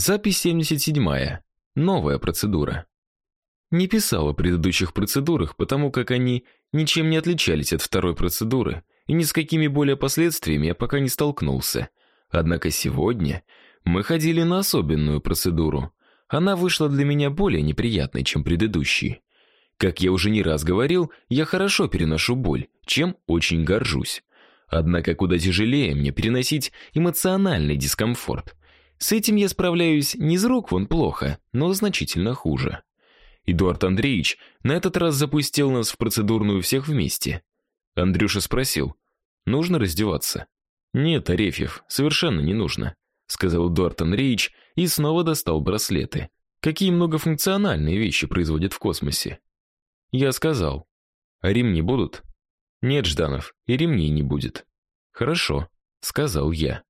Запись 77. Новая процедура. Не писал о предыдущих процедурах, потому как они ничем не отличались от второй процедуры, и ни с какими более последствиями я пока не столкнулся. Однако сегодня мы ходили на особенную процедуру. Она вышла для меня более неприятной, чем предыдущие. Как я уже не раз говорил, я хорошо переношу боль, чем очень горжусь. Однако куда тяжелее мне переносить эмоциональный дискомфорт. С этим я справляюсь не из рук вон плохо, но значительно хуже. Эдуард Андреевич на этот раз запустил нас в процедурную всех вместе. Андрюша спросил: "Нужно раздеваться?" "Нет, Арефьев, совершенно не нужно", сказал Эдуард Андреевич и снова достал браслеты. Какие многофункциональные вещи производят в космосе. Я сказал: "А ремни будут?" "Нет, Жданов, и ремней не будет". "Хорошо", сказал я.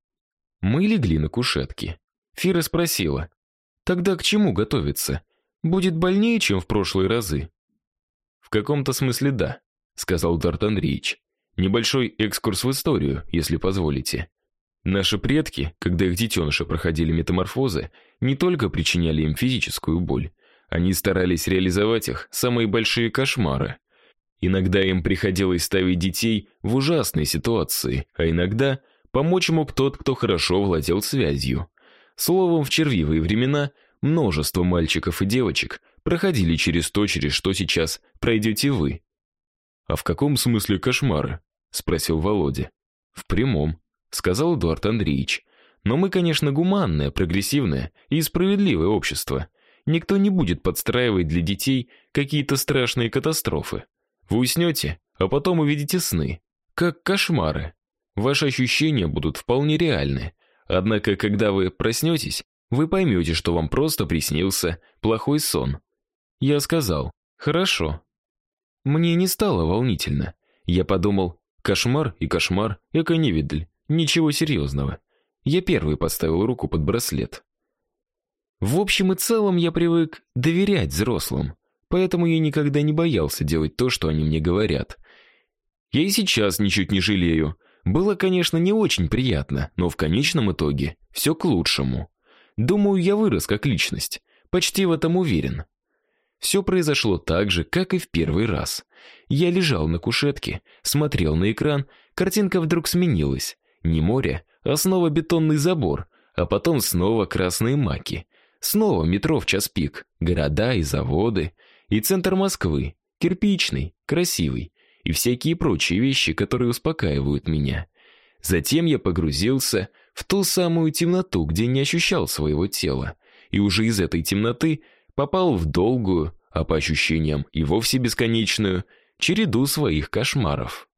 Мы легли на кушетки. Фира спросила: "Тогда к чему готовиться? Будет больнее, чем в прошлые разы?" В каком-то смысле да, сказал Дарт Андреевич. Небольшой экскурс в историю, если позволите. Наши предки, когда их детеныши проходили метаморфозы, не только причиняли им физическую боль, они старались реализовать их самые большие кошмары. Иногда им приходилось ставить детей в ужасные ситуации, а иногда Помочь мог тот, кто хорошо владел связью. Словом, в червивые времена множество мальчиков и девочек проходили через то, через что сейчас пройдете вы. А в каком смысле кошмары? спросил Володя. В прямом, сказал Эдуард Андреевич. Но мы, конечно, гуманное, прогрессивное и справедливое общество. Никто не будет подстраивать для детей какие-то страшные катастрофы. Вы уснете, а потом увидите сны, как кошмары. Ваши ощущения будут вполне реальны. Однако, когда вы проснетесь, вы поймете, что вам просто приснился плохой сон. Я сказал: "Хорошо". Мне не стало волнительно. Я подумал: кошмар и кошмар, эко невидль, ничего серьезного. Я первый поставил руку под браслет. В общем и целом я привык доверять взрослым, поэтому я никогда не боялся делать то, что они мне говорят. Я и сейчас ничуть не жалею, было, конечно, не очень приятно, но в конечном итоге все к лучшему. Думаю, я вырос как личность, почти в этом уверен. Все произошло так же, как и в первый раз. Я лежал на кушетке, смотрел на экран, картинка вдруг сменилась. Не море, а снова бетонный забор, а потом снова красные маки. Снова метро в час пик, города и заводы, и центр Москвы, кирпичный, красивый, и всякие прочие вещи, которые успокаивают меня. Затем я погрузился в ту самую темноту, где не ощущал своего тела, и уже из этой темноты попал в долгую, а по ощущениям и вовсе бесконечную череду своих кошмаров.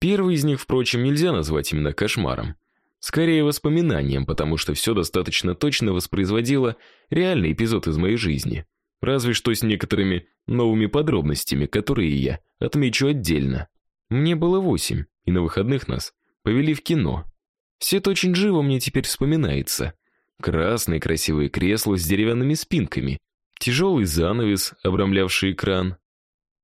Первый из них, впрочем, нельзя назвать именно кошмаром, скорее воспоминанием, потому что все достаточно точно воспроизводило реальный эпизод из моей жизни разве что с некоторыми новыми подробностями, которые я отмечу отдельно. Мне было восемь, и на выходных нас повели в кино. Все это очень живо мне теперь вспоминается. Красные красивые кресла с деревянными спинками, тяжелый занавес, обрамлявший экран,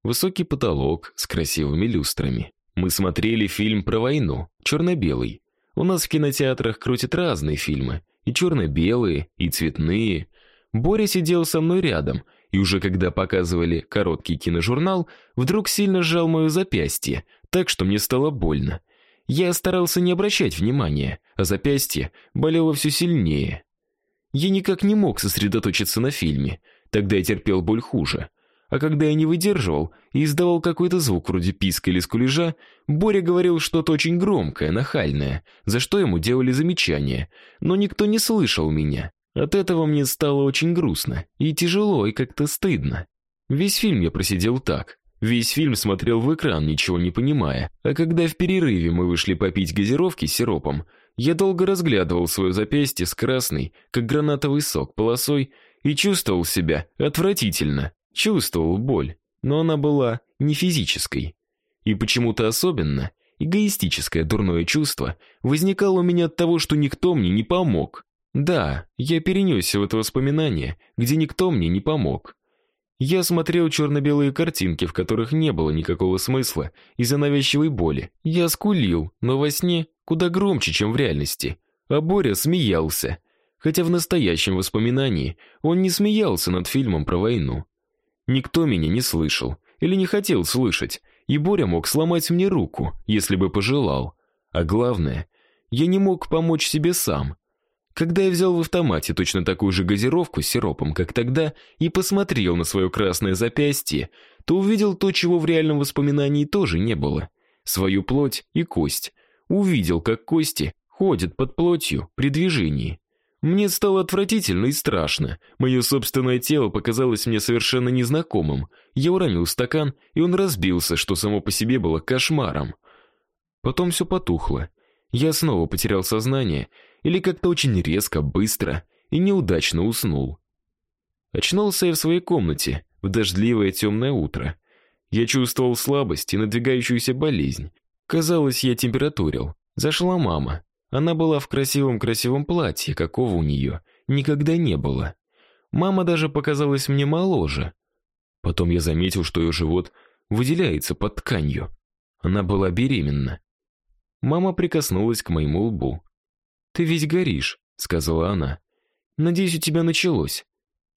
высокий потолок с красивыми люстрами. Мы смотрели фильм про войну, черно-белый. У нас в кинотеатрах крутят разные фильмы, и черно-белые, и цветные, Боря сидел со мной рядом, и уже когда показывали короткий киножурнал, вдруг сильно сжал мое запястье, так что мне стало больно. Я старался не обращать внимания, а запястье болело все сильнее. Я никак не мог сосредоточиться на фильме. Тогда я терпел боль хуже. А когда я не выдерживал и издавал какой-то звук вроде писка или скулежа, Боря говорил что-то очень громкое, нахальное, за что ему делали замечания, но никто не слышал меня. От этого мне стало очень грустно и тяжело, и как-то стыдно. Весь фильм я просидел так. Весь фильм смотрел в экран, ничего не понимая. А когда в перерыве мы вышли попить газировки с сиропом, я долго разглядывал свое запястье с красной, как гранатовый сок, полосой и чувствовал себя отвратительно. Чувствовал боль, но она была не физической. И почему-то особенно эгоистическое дурное чувство возникало у меня от того, что никто мне не помог. Да, я перенесся в это воспоминание, где никто мне не помог. Я смотрел черно-белые картинки, в которых не было никакого смысла из-за навязчивой боли. Я скулил, но во сне куда громче, чем в реальности. А Боря смеялся. хотя в настоящем воспоминании он не смеялся над фильмом про войну. Никто меня не слышал или не хотел слышать, и Боря мог сломать мне руку, если бы пожелал. А главное, я не мог помочь себе сам. Когда я взял в автомате точно такую же газировку с сиропом, как тогда, и посмотрел на свое красное запястье, то увидел то, чего в реальном воспоминании тоже не было. Свою плоть и кость. Увидел, как кости ходят под плотью при движении. Мне стало отвратительно и страшно. Мое собственное тело показалось мне совершенно незнакомым. Я уронил стакан, и он разбился, что само по себе было кошмаром. Потом все потухло. Я снова потерял сознание или как-то очень резко, быстро и неудачно уснул. Очнулся я в своей комнате в дождливое темное утро. Я чувствовал слабость и надвигающуюся болезнь. Казалось, я температурил. Зашла мама. Она была в красивом-красивом платье, какого у нее никогда не было. Мама даже показалась мне моложе. Потом я заметил, что ее живот выделяется под тканью. Она была беременна. Мама прикоснулась к моему лбу. «Ты ведь горишь», — сказала она. «Надеюсь, у тебя началось.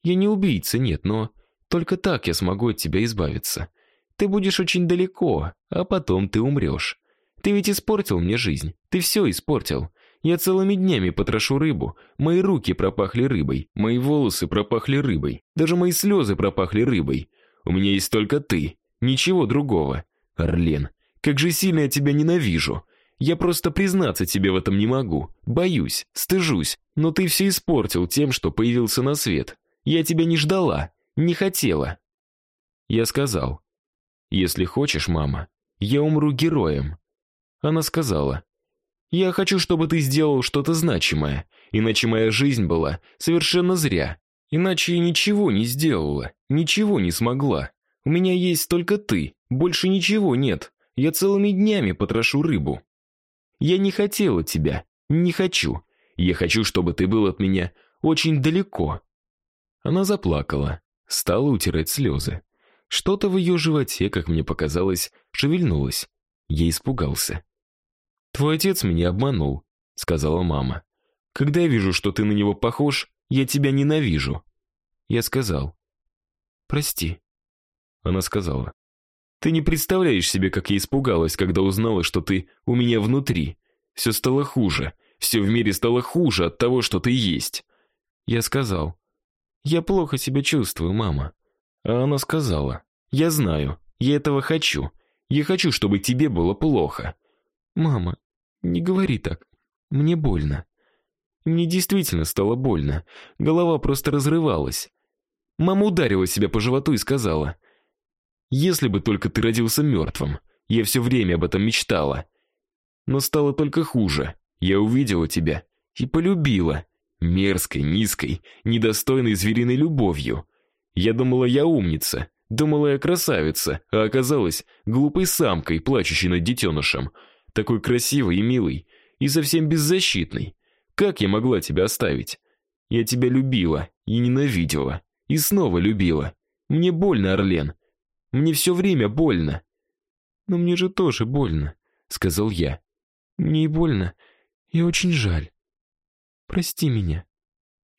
Я не убийца, нет, но только так я смогу от тебя избавиться. Ты будешь очень далеко, а потом ты умрешь. Ты ведь испортил мне жизнь. Ты все испортил. Я целыми днями потрошу рыбу. Мои руки пропахли рыбой, мои волосы пропахли рыбой, даже мои слезы пропахли рыбой. У меня есть только ты, ничего другого. Орлен, как же сильно я тебя ненавижу. Я просто признаться тебе в этом не могу. Боюсь, стыжусь, но ты все испортил тем, что появился на свет. Я тебя не ждала, не хотела. Я сказал: "Если хочешь, мама, я умру героем". Она сказала: "Я хочу, чтобы ты сделал что-то значимое, иначе моя жизнь была совершенно зря. Иначе я ничего не сделала, ничего не смогла. У меня есть только ты, больше ничего нет. Я целыми днями потрошу рыбу. Я не хотела тебя, не хочу. Я хочу, чтобы ты был от меня очень далеко". Она заплакала, стала утирать слезы. Что-то в ее животе, как мне показалось, шевельнулось. Я испугался. Твой отец меня обманул, сказала мама. Когда я вижу, что ты на него похож, я тебя ненавижу. Я сказал: "Прости". Она сказала: "Ты не представляешь себе, как я испугалась, когда узнала, что ты у меня внутри. Все стало хуже. Все в мире стало хуже от того, что ты есть". Я сказал: "Я плохо себя чувствую, мама". А она сказала: "Я знаю, я этого хочу. Я хочу, чтобы тебе было плохо". Мама, не говори так. Мне больно. Мне действительно стало больно. Голова просто разрывалась. Мама ударила себя по животу и сказала: "Если бы только ты родился мертвым. Я все время об этом мечтала. Но стало только хуже. Я увидела тебя и полюбила, мерзкой, низкой, недостойной звериной любовью. Я думала, я умница, думала, я красавица, а оказалась глупой самкой, плачущей над детенышем такой красивый и милый, и совсем беззащитный. Как я могла тебя оставить? Я тебя любила и ненавидела, и снова любила. Мне больно, Орлен. Мне все время больно. Но мне же тоже больно, сказал я. Мне и больно, и очень жаль. Прости меня.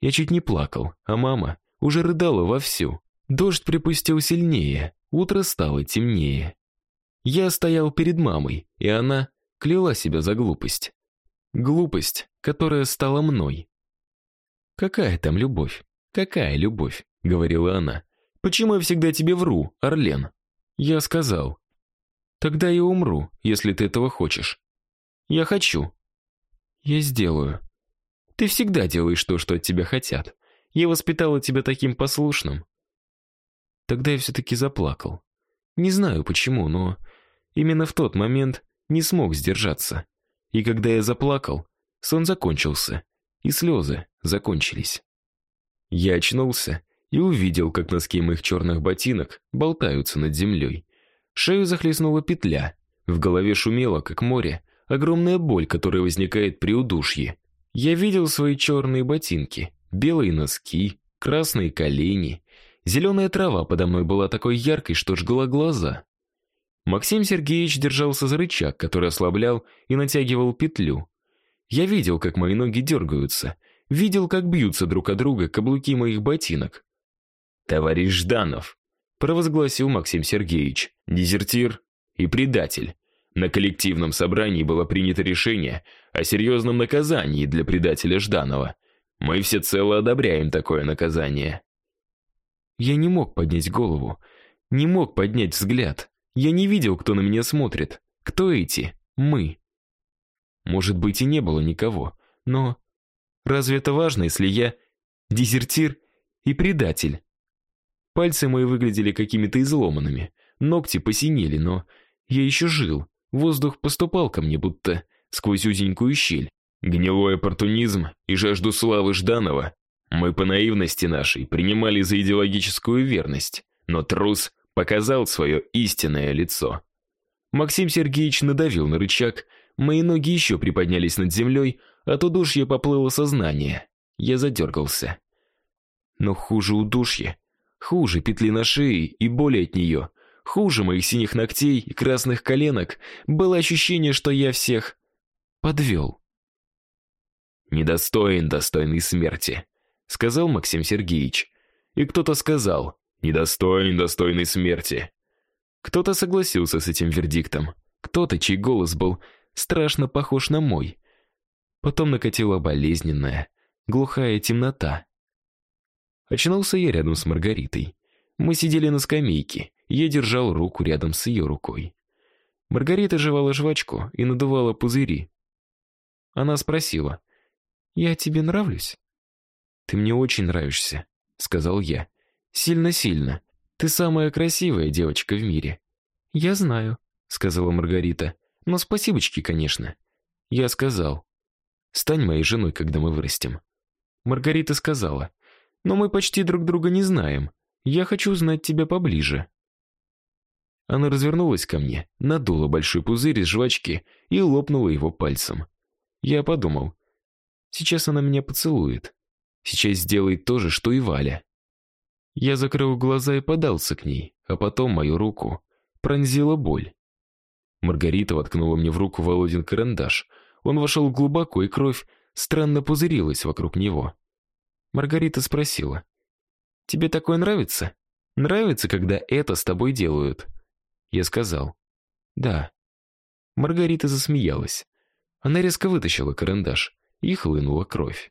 Я чуть не плакал, а мама уже рыдала вовсю. Дождь припустил сильнее, утро стало темнее. Я стоял перед мамой, и она кляла себя за глупость. Глупость, которая стала мной. Какая там любовь? Какая любовь, говорила она. Почему я всегда тебе вру, Орлен? Я сказал: Тогда я умру, если ты этого хочешь. Я хочу. Я сделаю. Ты всегда делаешь то, что от тебя хотят. Я воспитала тебя таким послушным. Тогда я все таки заплакал. Не знаю почему, но именно в тот момент не смог сдержаться. И когда я заплакал, сон закончился, и слезы закончились. Я очнулся и увидел, как носки моих черных ботинок болтаются над землей. Шею захлестнула петля, в голове шумело, как море, огромная боль, которая возникает при удушье. Я видел свои черные ботинки, белые носки, красные колени. Зеленая трава подо мной была такой яркой, что жгла глаза. Максим Сергеевич держался за рычаг, который ослаблял и натягивал петлю. Я видел, как мои ноги дергаются. видел, как бьются друг о друга каблуки моих ботинок. «Товарищ Жданов», — провозгласил Максим Сергеевич, дезертир и предатель. На коллективном собрании было принято решение о серьезном наказании для предателя Жданова. Мы всецело одобряем такое наказание. Я не мог поднять голову, не мог поднять взгляд. Я не видел, кто на меня смотрит. Кто эти? Мы. Может быть, и не было никого, но разве это важно, если я дезертир и предатель? Пальцы мои выглядели какими-то изломанными, ногти посинели, но я еще жил. Воздух поступал ко мне будто сквозь узенькую щель. Гнилой оппортунизм и жажду славы Жданова мы по наивности нашей принимали за идеологическую верность, но трус показал свое истинное лицо. Максим Сергеевич надавил на рычаг, мои ноги еще приподнялись над землей, от удушья поплыло сознание. Я задергался. Но хуже удушья, хуже петли на шее и боли от нее, хуже моих синих ногтей и красных коленок было ощущение, что я всех подвел. «Недостоин достойной смерти», — сказал Максим Сергеевич. И кто-то сказал «Недостоин достойной смерти». Кто-то согласился с этим вердиктом. Кто-то, чей голос был страшно похож на мой. Потом накатила болезненная, глухая темнота. Очнулся я рядом с Маргаритой. Мы сидели на скамейке, я держал руку рядом с ее рукой. Маргарита жевала жвачку и надувала пузыри. Она спросила, «Я тебе нравлюсь?» «Ты мне очень нравишься», — сказал я. «Сильно-сильно. Ты самая красивая девочка в мире». «Я знаю», — сказала Маргарита. «Но спасибочки, конечно». Я сказал, «Стань моей женой, когда мы вырастем». Маргарита сказала, «Но мы почти друг друга не знаем. Я хочу узнать тебя поближе». Она развернулась ко мне, надула большой пузырь из жвачки и лопнула его пальцем. Я подумал, сейчас она меня поцелует. Сейчас сделает то же, что и Валя. Я закрыл глаза и подался к ней, а потом мою руку пронзила боль. Маргарита воткнула мне в руку Володин карандаш. Он вошел глубоко, и кровь странно пузырилась вокруг него. Маргарита спросила, «Тебе такое нравится? Нравится, когда это с тобой делают?» Я сказал «Да». Маргарита засмеялась. Она резко вытащила карандаш, и хлынула кровь.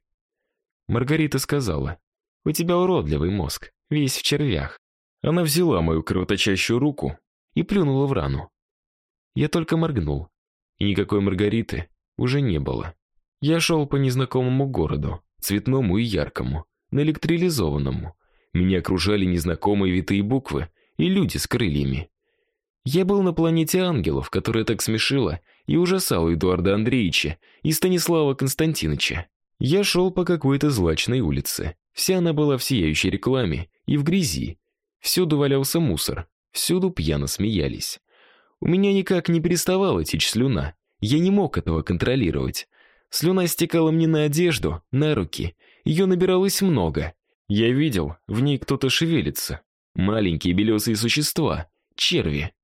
Маргарита сказала «У тебя уродливый мозг, весь в червях». Она взяла мою кровоточащую руку и плюнула в рану. Я только моргнул, и никакой Маргариты уже не было. Я шел по незнакомому городу, цветному и яркому, наэлектролизованному. Меня окружали незнакомые витые буквы и люди с крыльями. Я был на планете ангелов, которая так смешила и ужасала Эдуарда Андреевича и Станислава Константиновича. Я шел по какой-то злачной улице. Вся она была в сияющей рекламе и в грязи. Всюду валялся мусор, всюду пьяно смеялись. У меня никак не переставала течь слюна. Я не мог этого контролировать. Слюна стекала мне на одежду, на руки. Ее набиралось много. Я видел, в ней кто-то шевелится. Маленькие белесые существа, черви.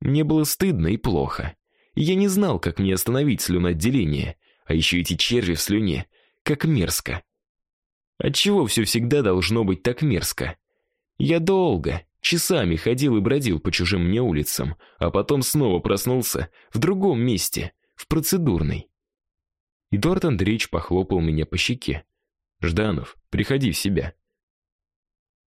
Мне было стыдно и плохо. Я не знал, как мне остановить слюноотделение, а еще эти черви в слюне, как мерзко. Отчего все всегда должно быть так мерзко? Я долго, часами ходил и бродил по чужим мне улицам, а потом снова проснулся в другом месте, в процедурной. Эдуард Андреевич похлопал меня по щеке. «Жданов, приходи в себя».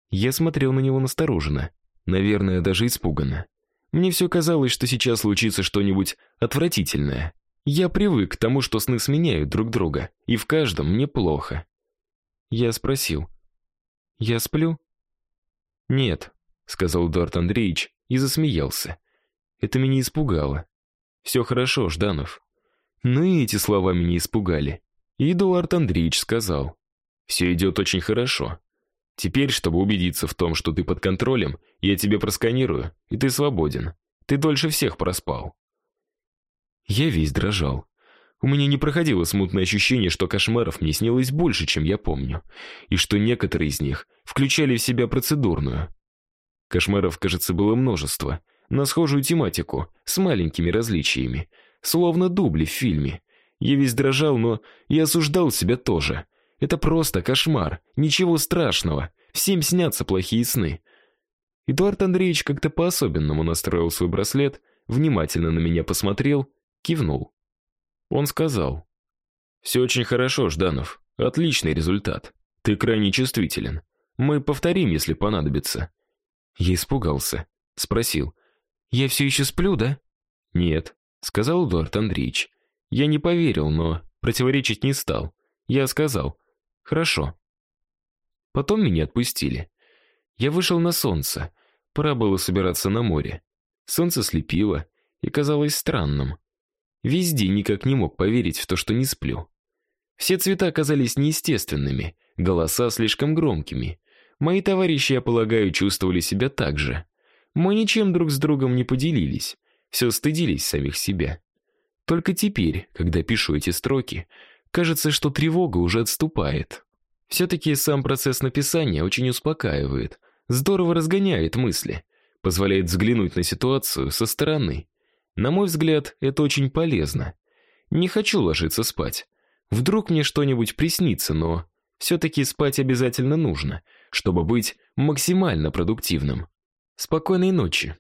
Я смотрел на него настороженно, наверное, даже испуганно. Мне все казалось, что сейчас случится что-нибудь отвратительное. Я привык к тому, что сны сменяют друг друга, и в каждом мне плохо. Я спросил: "Я сплю?" "Нет", сказал Эдуард Андреевич и засмеялся. Это меня испугало. «Все хорошо, Жданов. Ну и эти слова меня испугали. И Эдуард Андреевич сказал: «Все идет очень хорошо. Теперь, чтобы убедиться в том, что ты под контролем, я тебе просканирую, и ты свободен. Ты дольше всех проспал. Я весь дрожал. У меня не проходило смутное ощущение, что кошмаров мне снилось больше, чем я помню, и что некоторые из них включали в себя процедурную. Кошмаров, кажется, было множество, на схожую тематику, с маленькими различиями, словно дубли в фильме. Я весь дрожал, но и осуждал себя тоже. Это просто кошмар, ничего страшного. Всем снятся плохие сны. Эдуард Андреевич как-то по-особенному настроил свой браслет, внимательно на меня посмотрел, кивнул. Он сказал: «Все очень хорошо, Жданов. Отличный результат. Ты крайне чувствителен. Мы повторим, если понадобится. Я испугался, спросил: "Я все еще сплю, да?" "Нет", сказал Эдуард Андреевич. Я не поверил, но противоречить не стал. Я сказал: "Хорошо". Потом меня отпустили. Я вышел на солнце. Пора было собираться на море. Солнце слепило и казалось странным. Везде никак не мог поверить в то, что не сплю. Все цвета казались неестественными, голоса слишком громкими. Мои товарищи, я полагаю, чувствовали себя так же. Мы ничем друг с другом не поделились, все стыдились самих себя. Только теперь, когда пишу эти строки, кажется, что тревога уже отступает. все таки сам процесс написания очень успокаивает, здорово разгоняет мысли, позволяет взглянуть на ситуацию со стороны. На мой взгляд, это очень полезно. Не хочу ложиться спать. Вдруг мне что-нибудь приснится, но все таки спать обязательно нужно, чтобы быть максимально продуктивным. Спокойной ночи.